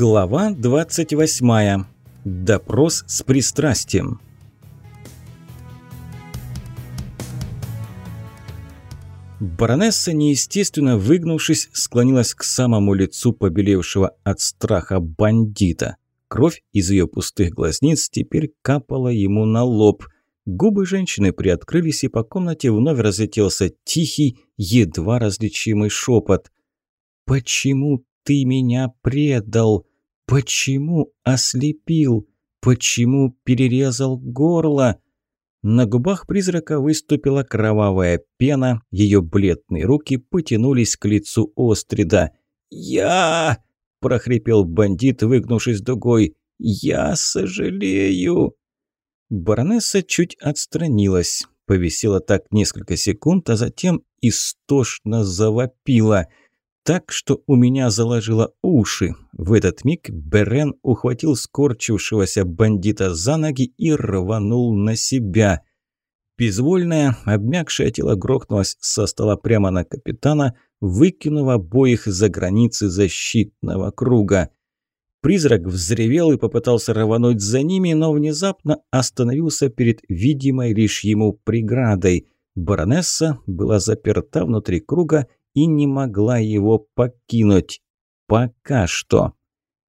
Глава 28. Допрос с пристрастием. Баронесса, неестественно выгнувшись, склонилась к самому лицу побелевшего от страха бандита. Кровь из ее пустых глазниц теперь капала ему на лоб. Губы женщины приоткрылись, и по комнате вновь разлетелся тихий, едва различимый шепот. «Почему ты меня предал? Почему ослепил? Почему перерезал горло?» На губах призрака выступила кровавая пена, ее бледные руки потянулись к лицу Острида. «Я!» – прохрипел бандит, выгнувшись дугой. «Я сожалею!» Баронесса чуть отстранилась, повисела так несколько секунд, а затем истошно завопила – так, что у меня заложило уши. В этот миг Берен ухватил скорчившегося бандита за ноги и рванул на себя. Безвольное, обмякшее тело грохнулось со стола прямо на капитана, выкинув обоих за границы защитного круга. Призрак взревел и попытался рвануть за ними, но внезапно остановился перед видимой лишь ему преградой. Баронесса была заперта внутри круга и не могла его покинуть. Пока что.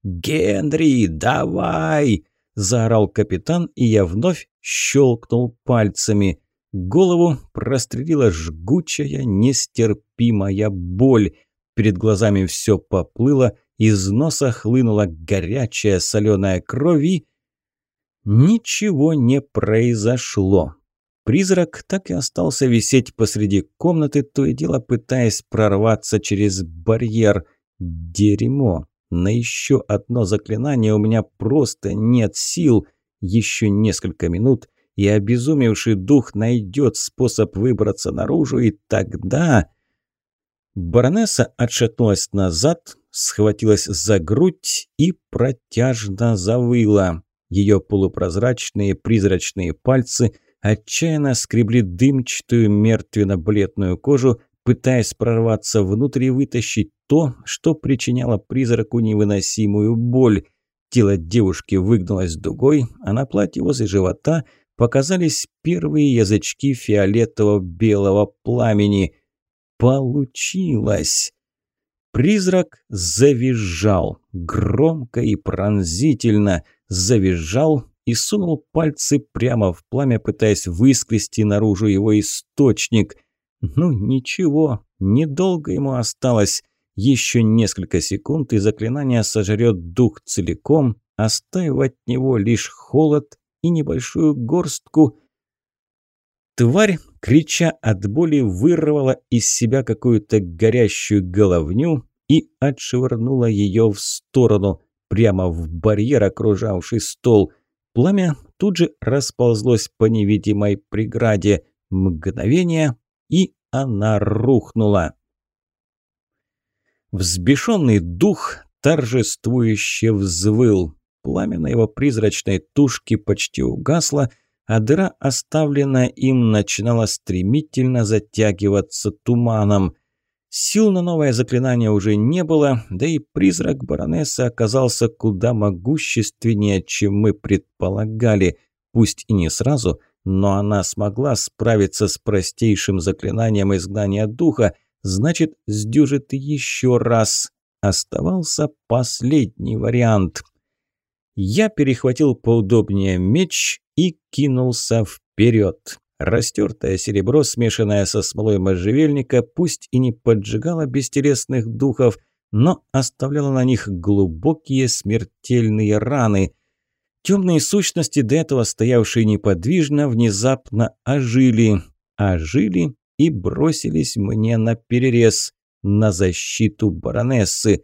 «Генри, давай!» – заорал капитан, и я вновь щелкнул пальцами. Голову прострелила жгучая, нестерпимая боль. Перед глазами все поплыло, из носа хлынула горячая соленая кровь и... Ничего не произошло. Призрак так и остался висеть посреди комнаты, то и дело пытаясь прорваться через барьер. Дерьмо! На еще одно заклинание у меня просто нет сил. Еще несколько минут, и обезумевший дух найдет способ выбраться наружу, и тогда... Баронесса отшатнулась назад, схватилась за грудь и протяжно завыла. Ее полупрозрачные призрачные пальцы – отчаянно скребли дымчатую мертвенно-бледную кожу, пытаясь прорваться внутрь и вытащить то, что причиняло призраку невыносимую боль. Тело девушки выгнулось дугой, а на платье возле живота показались первые язычки фиолетово-белого пламени. Получилось! Призрак завизжал, громко и пронзительно, завизжал, и сунул пальцы прямо в пламя, пытаясь выскрести наружу его источник. Ну ничего, недолго ему осталось. Еще несколько секунд, и заклинание сожрет дух целиком, оставив от него лишь холод и небольшую горстку. Тварь, крича от боли, вырвала из себя какую-то горящую головню и отшвырнула ее в сторону, прямо в барьер, окружавший стол – Пламя тут же расползлось по невидимой преграде. Мгновение, и она рухнула. Взбешенный дух торжествующе взвыл. Пламя на его призрачной тушке почти угасло, а дыра, оставленная им, начинала стремительно затягиваться туманом. Сил на новое заклинание уже не было, да и призрак баронессы оказался куда могущественнее, чем мы предполагали. Пусть и не сразу, но она смогла справиться с простейшим заклинанием изгнания духа, значит, сдюжит еще раз. Оставался последний вариант. Я перехватил поудобнее меч и кинулся вперед. Растертое серебро, смешанное со смолой можжевельника, пусть и не поджигало бестересных духов, но оставляло на них глубокие смертельные раны. Темные сущности, до этого стоявшие неподвижно, внезапно ожили. Ожили и бросились мне на перерез, на защиту баронессы.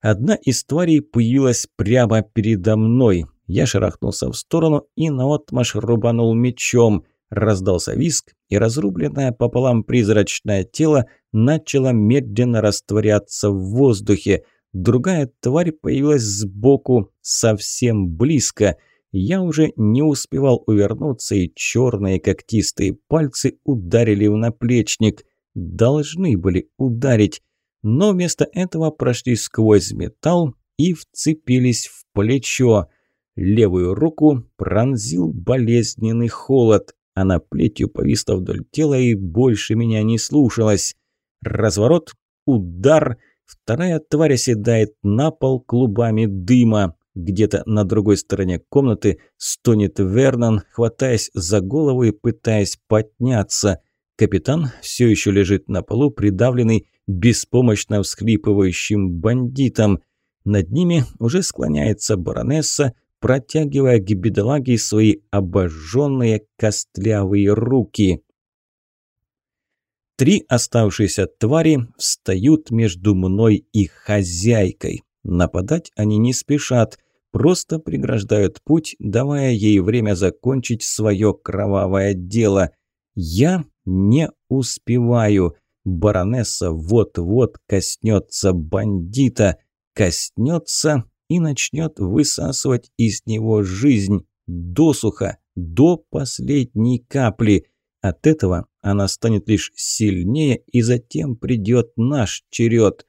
Одна из тварей появилась прямо передо мной. Я шарахнулся в сторону и наотмашь рубанул мечом – Раздался виск, и разрубленное пополам призрачное тело начало медленно растворяться в воздухе. Другая тварь появилась сбоку, совсем близко. Я уже не успевал увернуться, и черные когтистые пальцы ударили в наплечник. Должны были ударить, но вместо этого прошли сквозь металл и вцепились в плечо. Левую руку пронзил болезненный холод. Она плетью повисла вдоль тела и больше меня не слушалась. Разворот, удар. Вторая тварь оседает на пол клубами дыма. Где-то на другой стороне комнаты стонет Вернон, хватаясь за голову и пытаясь подняться. Капитан все еще лежит на полу, придавленный беспомощно всхлипывающим бандитом. Над ними уже склоняется баронесса, протягивая к бедолаге свои обожженные костлявые руки. Три оставшиеся твари встают между мной и хозяйкой. Нападать они не спешат, просто преграждают путь, давая ей время закончить свое кровавое дело. Я не успеваю. Баронесса вот-вот коснется бандита, коснется и начнет высасывать из него жизнь досуха, до последней капли. От этого она станет лишь сильнее, и затем придет наш черед.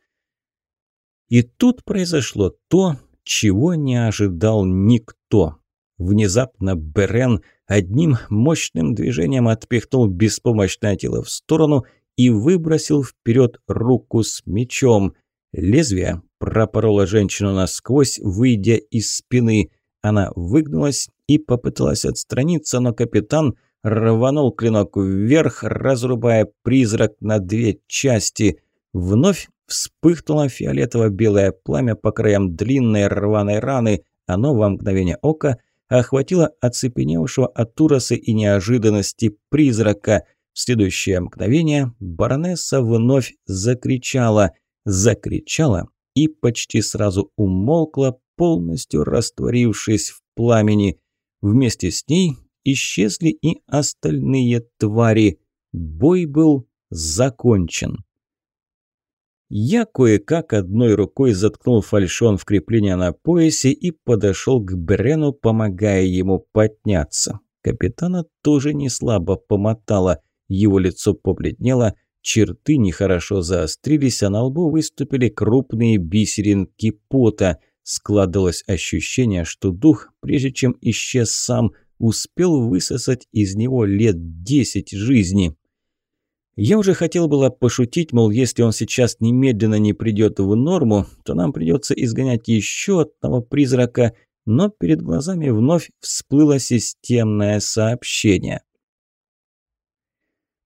И тут произошло то, чего не ожидал никто. Внезапно Берен одним мощным движением отпихнул беспомощное тело в сторону и выбросил вперед руку с мечом. Лезвие пропороло женщину насквозь, выйдя из спины. Она выгнулась и попыталась отстраниться, но капитан рванул клинок вверх, разрубая призрак на две части. Вновь Вспыхнуло фиолетово-белое пламя по краям длинной рваной раны. Оно во мгновение ока охватило оцепеневшего от ужаса и неожиданности призрака. В следующее мгновение баронесса вновь закричала. Закричала и почти сразу умолкла, полностью растворившись в пламени. Вместе с ней исчезли и остальные твари. Бой был закончен. Я кое-как одной рукой заткнул фальшон в крепление на поясе и подошел к Брену, помогая ему подняться. Капитана тоже не слабо помотало, его лицо побледнело, черты нехорошо заострились, а на лбу выступили крупные бисеринки пота. Складывалось ощущение, что дух, прежде чем исчез сам, успел высосать из него лет десять жизни. Я уже хотел было пошутить, мол, если он сейчас немедленно не придет в норму, то нам придется изгонять еще одного призрака, но перед глазами вновь всплыло системное сообщение.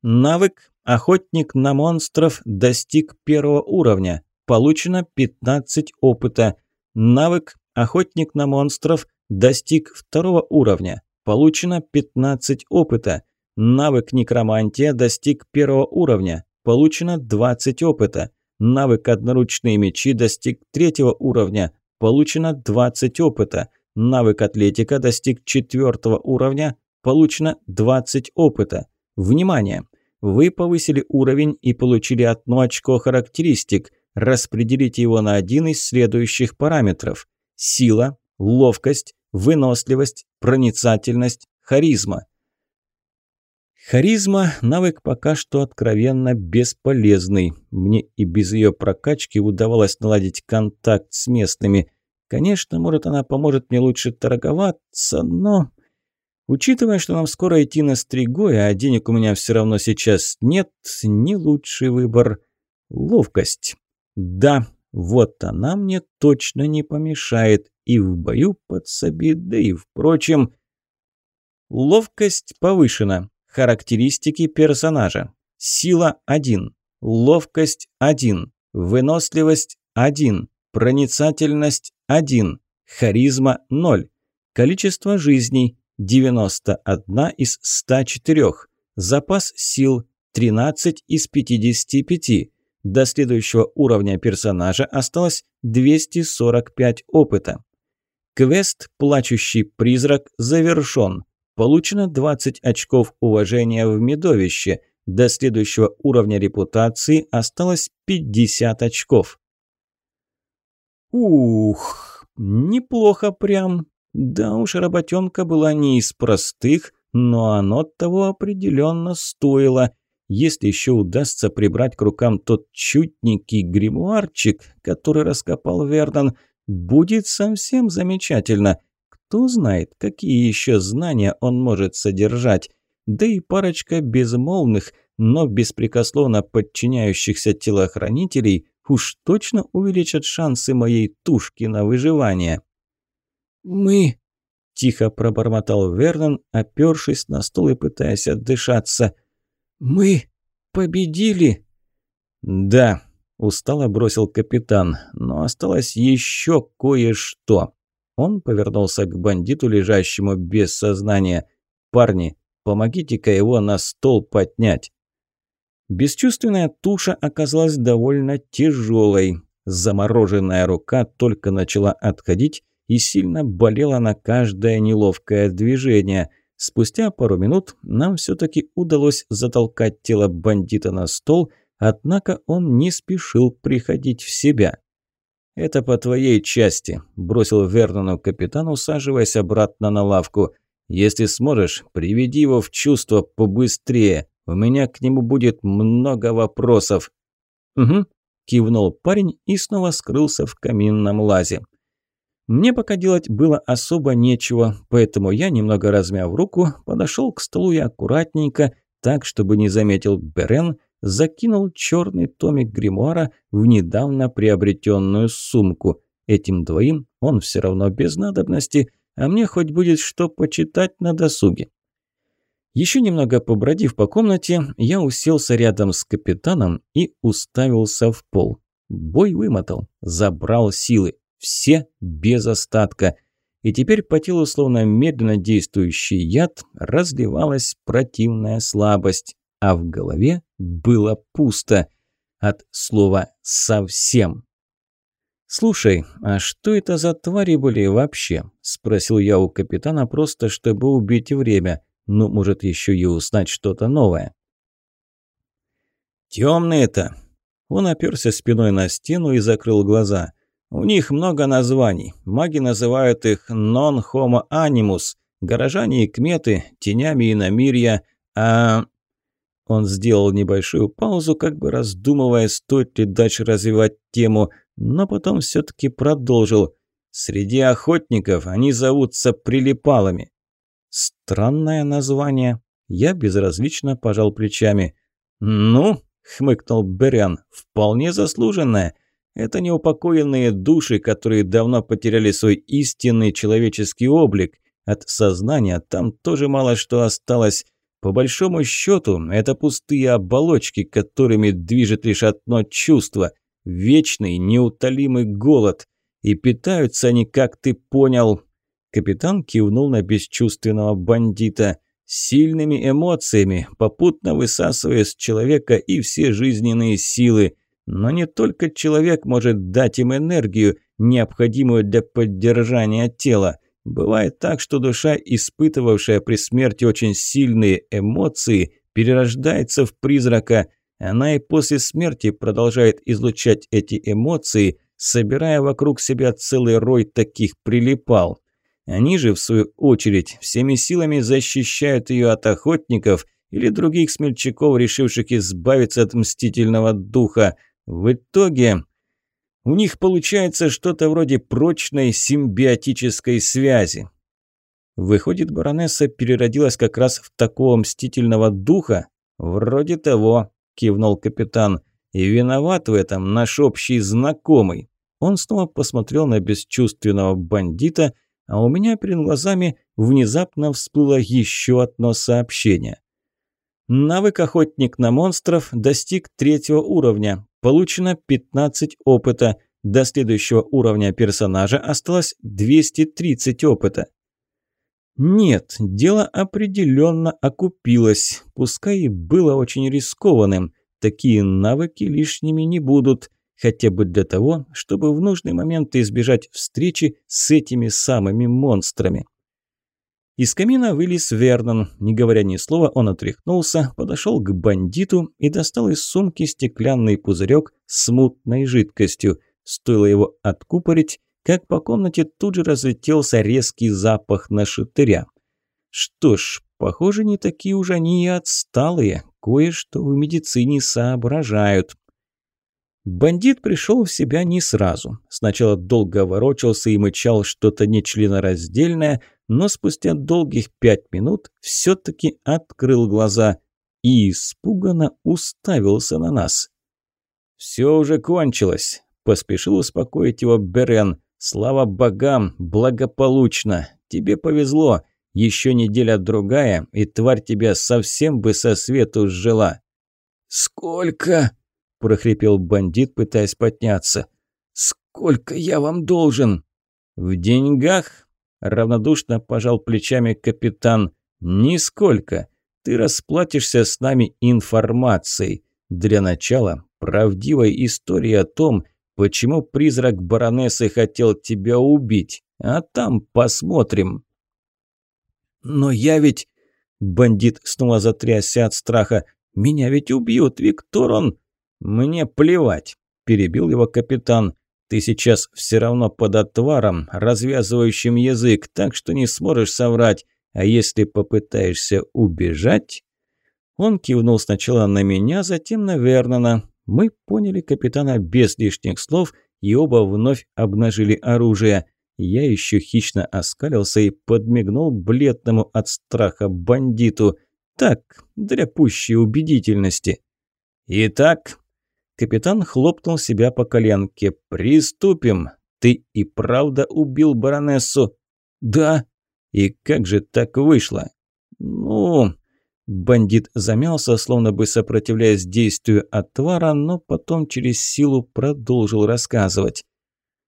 Навык «Охотник на монстров» достиг первого уровня. Получено 15 опыта. Навык «Охотник на монстров» достиг второго уровня. Получено 15 опыта. Навык некромантия достиг первого уровня. Получено 20 опыта. Навык одноручные мечи достиг третьего уровня. Получено 20 опыта. Навык атлетика достиг четвертого уровня. Получено 20 опыта. Внимание! Вы повысили уровень и получили одно очко характеристик. Распределите его на один из следующих параметров. Сила, ловкость, выносливость, проницательность, харизма. Харизма – навык пока что откровенно бесполезный. Мне и без ее прокачки удавалось наладить контакт с местными. Конечно, может, она поможет мне лучше торговаться, но... Учитывая, что нам скоро идти на Стригой, а денег у меня все равно сейчас нет, не лучший выбор. Ловкость. Да, вот она мне точно не помешает. И в бою подсоби, да и впрочем... Ловкость повышена. Характеристики персонажа. Сила 1. Ловкость 1. Выносливость 1. Проницательность 1. Харизма 0. Количество жизней 91 из 104. Запас сил 13 из 55. До следующего уровня персонажа осталось 245 опыта. Квест «Плачущий призрак» завершен. Получено 20 очков уважения в медовище. До следующего уровня репутации осталось 50 очков. Ух, неплохо прям. Да уж, работенка была не из простых, но оно того определенно стоило. Если еще удастся прибрать к рукам тот чутненький гримуарчик, который раскопал Вернон, Будет совсем замечательно. Кто знает, какие еще знания он может содержать. Да и парочка безмолвных, но беспрекословно подчиняющихся телохранителей уж точно увеличат шансы моей тушки на выживание. «Мы...» – тихо пробормотал Вернон, опёршись на стол и пытаясь отдышаться. «Мы победили!» «Да», – устало бросил капитан, – «но осталось еще кое-что». Он повернулся к бандиту, лежащему без сознания. «Парни, помогите-ка его на стол поднять». Бесчувственная туша оказалась довольно тяжелой. Замороженная рука только начала отходить и сильно болела на каждое неловкое движение. Спустя пару минут нам все-таки удалось затолкать тело бандита на стол, однако он не спешил приходить в себя. «Это по твоей части», – бросил Вернону капитан, усаживаясь обратно на лавку. «Если сможешь, приведи его в чувство побыстрее. У меня к нему будет много вопросов». «Угу», – кивнул парень и снова скрылся в каминном лазе. Мне пока делать было особо нечего, поэтому я, немного размяв руку, подошел к столу и аккуратненько, так, чтобы не заметил Берен, закинул черный томик гримуара в недавно приобретенную сумку. Этим двоим он все равно без надобности, а мне хоть будет что почитать на досуге. Еще немного побродив по комнате, я уселся рядом с капитаном и уставился в пол. Бой вымотал, забрал силы, все без остатка. И теперь по телу, словно медленно действующий яд, разливалась противная слабость а в голове было пусто. От слова «совсем». «Слушай, а что это за твари были вообще?» – спросил я у капитана, просто чтобы убить время. Ну, может, еще и узнать что-то новое. «Темные-то!» Он оперся спиной на стену и закрыл глаза. «У них много названий. Маги называют их «non homo animus», горожане и кметы – тенями иномирья, а он сделал небольшую паузу, как бы раздумывая, стоит ли дальше развивать тему, но потом все-таки продолжил. «Среди охотников они зовутся прилипалами». Странное название. Я безразлично пожал плечами. «Ну», — хмыкнул Берян, — «вполне заслуженное. Это неупокоенные души, которые давно потеряли свой истинный человеческий облик. От сознания там тоже мало что осталось. По большому счету, это пустые оболочки, которыми движет лишь одно чувство – вечный, неутолимый голод. И питаются они, как ты понял. Капитан кивнул на бесчувственного бандита. Сильными эмоциями, попутно высасывая с человека и все жизненные силы. Но не только человек может дать им энергию, необходимую для поддержания тела. Бывает так, что душа, испытывавшая при смерти очень сильные эмоции, перерождается в призрака. Она и после смерти продолжает излучать эти эмоции, собирая вокруг себя целый рой таких прилипал. Они же, в свою очередь, всеми силами защищают ее от охотников или других смельчаков, решивших избавиться от мстительного духа. В итоге у них получается что-то вроде прочной симбиотической связи. Выходит, баронесса переродилась как раз в такого мстительного духа? Вроде того, кивнул капитан. И виноват в этом наш общий знакомый. Он снова посмотрел на бесчувственного бандита, а у меня перед глазами внезапно всплыло еще одно сообщение. Навык охотник на монстров достиг третьего уровня. Получено 15 опыта. До следующего уровня персонажа осталось 230 опыта. Нет, дело определенно окупилось, пускай и было очень рискованным. Такие навыки лишними не будут, хотя бы для того, чтобы в нужный момент избежать встречи с этими самыми монстрами. Из камина вылез Вернон. Не говоря ни слова, он отряхнулся, подошел к бандиту и достал из сумки стеклянный пузырек с мутной жидкостью. Стоило его откупорить, как по комнате тут же разлетелся резкий запах на шатыря. Что ж, похоже, не такие уж они и отсталые. Кое-что в медицине соображают. Бандит пришел в себя не сразу. Сначала долго ворочался и мычал что-то нечленораздельное, но спустя долгих пять минут все-таки открыл глаза и испуганно уставился на нас. «Все уже кончилось», – поспешил успокоить его Берен. «Слава богам, благополучно. Тебе повезло. Еще неделя-другая, и тварь тебя совсем бы со свету сжила». «Сколько?» – прохрипел бандит, пытаясь подняться. «Сколько я вам должен?» «В деньгах?» – равнодушно пожал плечами капитан. «Нисколько. Ты расплатишься с нами информацией. Для начала правдивая история о том, почему призрак баронессы хотел тебя убить. А там посмотрим». «Но я ведь...» Бандит снова затрясся от страха. «Меня ведь убьют, Виктор, он...» «Мне плевать», – перебил его капитан. «Ты сейчас все равно под отваром, развязывающим язык, так что не сможешь соврать. А если попытаешься убежать...» Он кивнул сначала на меня, затем на Вернона. Мы поняли капитана без лишних слов и оба вновь обнажили оружие. Я еще хищно оскалился и подмигнул бледному от страха бандиту. Так, для пущей убедительности. «Итак...» Капитан хлопнул себя по коленке. «Приступим. Ты и правда убил баронессу?» «Да». «И как же так вышло?» «Ну...» Бандит замялся, словно бы сопротивляясь действию отвара, но потом через силу продолжил рассказывать.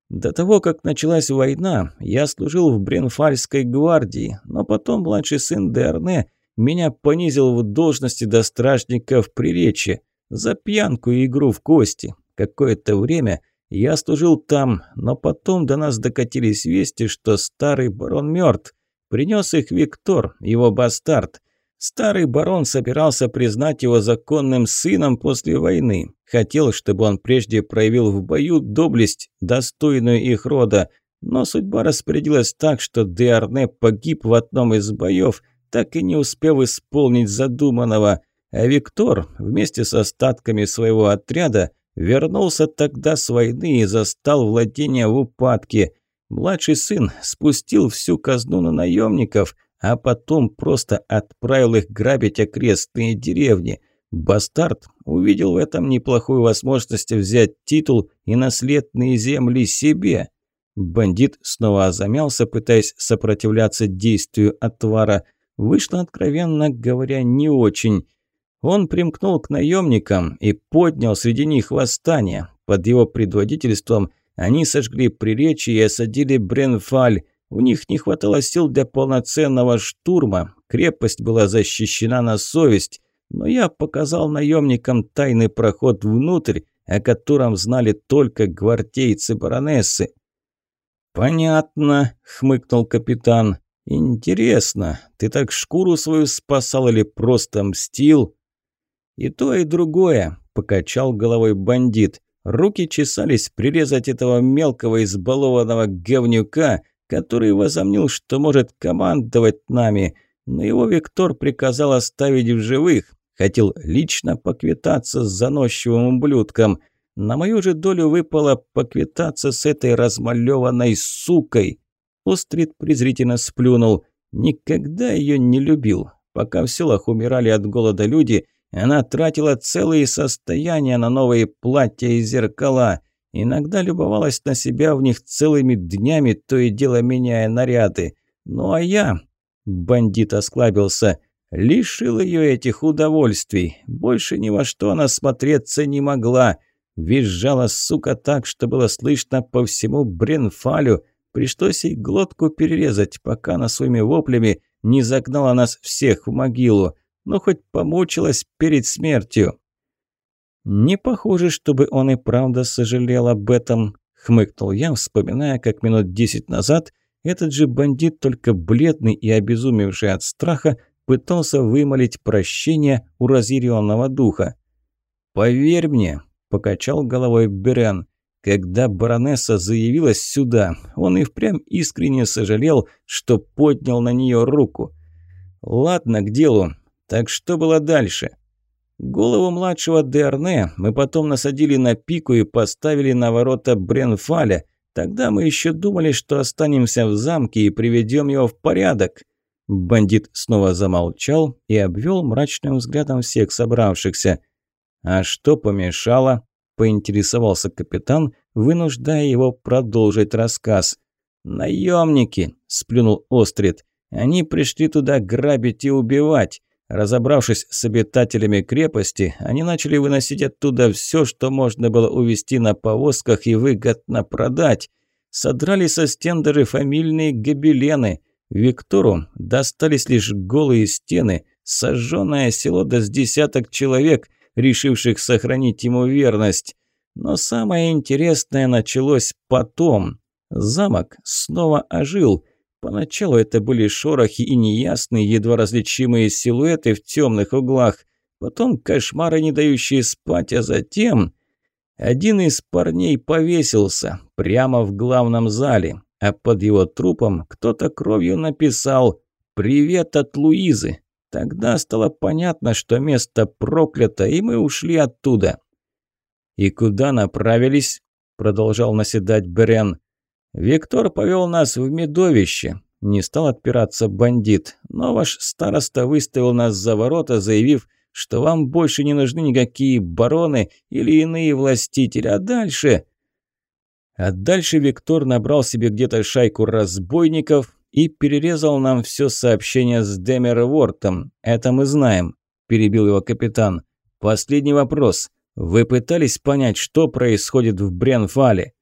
До того, как началась война, я служил в Бренфальской гвардии, но потом младший сын Дерне меня понизил в должности до стражника в Приречье за пьянку и игру в кости. Какое-то время я служил там, но потом до нас докатились вести, что старый барон мертв. Принес их Виктор, его бастард. Старый барон собирался признать его законным сыном после войны. Хотел, чтобы он прежде проявил в бою доблесть, достойную их рода. Но судьба распорядилась так, что Деарне погиб в одном из боев, так и не успев исполнить задуманного. А Виктор вместе с остатками своего отряда вернулся тогда с войны и застал владение в упадке. Младший сын спустил всю казну на наемников – а потом просто отправил их грабить окрестные деревни. Бастард увидел в этом неплохую возможность взять титул и наследные земли себе. Бандит снова замялся, пытаясь сопротивляться действию отвара. Вышло, откровенно говоря, не очень. Он примкнул к наемникам и поднял среди них восстание. Под его предводительством они сожгли Приречье и осадили Бренфаль. У них не хватало сил для полноценного штурма, крепость была защищена на совесть, но я показал наемникам тайный проход внутрь, о котором знали только гвардейцы баронессы. «Понятно», — хмыкнул капитан. «Интересно, ты так шкуру свою спасал или просто мстил?» «И то, и другое», — покачал головой бандит. Руки чесались прирезать этого мелкого избалованного говнюка, который возомнил, что может командовать нами, но его Виктор приказал оставить в живых, хотел лично поквитаться с заносчивым ублюдком. На мою же долю выпало поквитаться с этой размалеванной сукой. Острид презрительно сплюнул. Никогда ее не любил. Пока в селах умирали от голода люди, она тратила целые состояния на новые платья и зеркала. Иногда любовалась на себя в них целыми днями, то и дело меняя наряды. Ну а я, бандит осклабился, лишил ее этих удовольствий. Больше ни во что она смотреться не могла. Визжала сука так, что было слышно по всему Бренфалю. Пришлось ей глотку перерезать, пока она своими воплями не загнала нас всех в могилу. Но хоть помучилась перед смертью. «Не похоже, чтобы он и правда сожалел об этом», – хмыкнул я, вспоминая, как минут десять назад этот же бандит, только бледный и обезумевший от страха, пытался вымолить прощение у разъяренного духа. «Поверь мне», – покачал головой Берен, – «когда баронесса заявилась сюда, он и впрямь искренне сожалел, что поднял на нее руку. Ладно, к делу. Так что было дальше?» Голову младшего Дерне мы потом насадили на пику и поставили на ворота Бренфаля. Тогда мы еще думали, что останемся в замке и приведем его в порядок». Бандит снова замолчал и обвел мрачным взглядом всех собравшихся. «А что помешало?» – поинтересовался капитан, вынуждая его продолжить рассказ. «Наемники!» – сплюнул Острид. «Они пришли туда грабить и убивать. Разобравшись с обитателями крепости, они начали выносить оттуда все, что можно было увезти на повозках и выгодно продать. Содрали со стен фамильные гобелены. Виктору достались лишь голые стены, сожженное село да с десяток человек, решивших сохранить ему верность. Но самое интересное началось потом. Замок снова ожил – Поначалу это были шорохи и неясные, едва различимые силуэты в темных углах. Потом кошмары, не дающие спать, а затем... Один из парней повесился прямо в главном зале, а под его трупом кто-то кровью написал «Привет от Луизы». Тогда стало понятно, что место проклято, и мы ушли оттуда. «И куда направились?» – продолжал наседать Берен. «Виктор повел нас в медовище», – не стал отпираться бандит. «Но ваш староста выставил нас за ворота, заявив, что вам больше не нужны никакие бароны или иные властители, а дальше...» А дальше Виктор набрал себе где-то шайку разбойников и перерезал нам все сообщение с Демервортом. Это мы знаем», – перебил его капитан. «Последний вопрос. Вы пытались понять, что происходит в Бренфале?»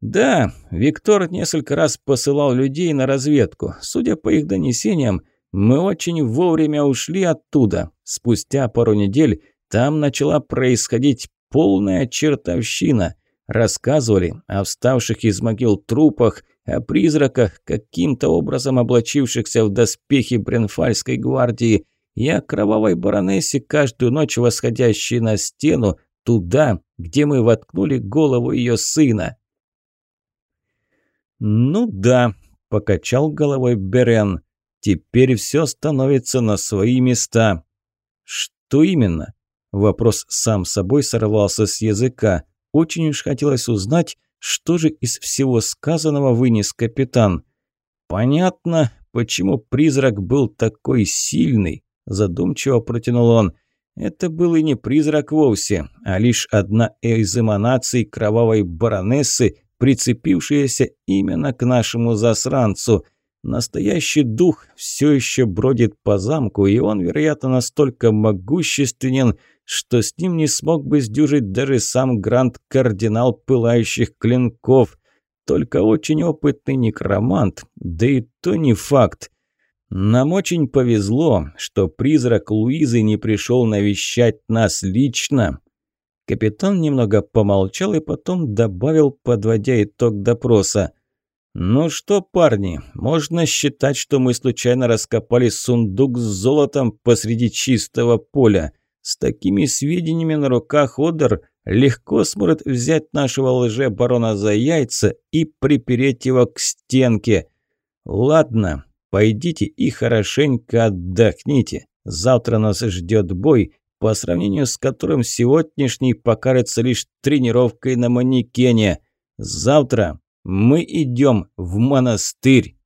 «Да, Виктор несколько раз посылал людей на разведку. Судя по их донесениям, мы очень вовремя ушли оттуда. Спустя пару недель там начала происходить полная чертовщина. Рассказывали о вставших из могил трупах, о призраках, каким-то образом облачившихся в доспехи Бренфальской гвардии, и о кровавой баронессе, каждую ночь восходящей на стену, туда, где мы воткнули голову ее сына. «Ну да», – покачал головой Берен. «Теперь все становится на свои места». «Что именно?» Вопрос сам собой сорвался с языка. Очень уж хотелось узнать, что же из всего сказанного вынес капитан. «Понятно, почему призрак был такой сильный», – задумчиво протянул он. «Это был и не призрак вовсе, а лишь одна из эманаций кровавой баронессы, прицепившаяся именно к нашему засранцу. Настоящий дух все еще бродит по замку, и он, вероятно, настолько могущественен, что с ним не смог бы сдюжить даже сам гранд-кардинал пылающих клинков. Только очень опытный некромант, да и то не факт. Нам очень повезло, что призрак Луизы не пришел навещать нас лично. Капитан немного помолчал и потом добавил, подводя итог допроса. «Ну что, парни, можно считать, что мы случайно раскопали сундук с золотом посреди чистого поля. С такими сведениями на руках Одер легко сможет взять нашего лже-барона за яйца и припереть его к стенке. Ладно, пойдите и хорошенько отдохните. Завтра нас ждет бой, по сравнению с которым сегодняшний покажется лишь тренировкой на манекене. Завтра мы идем в монастырь.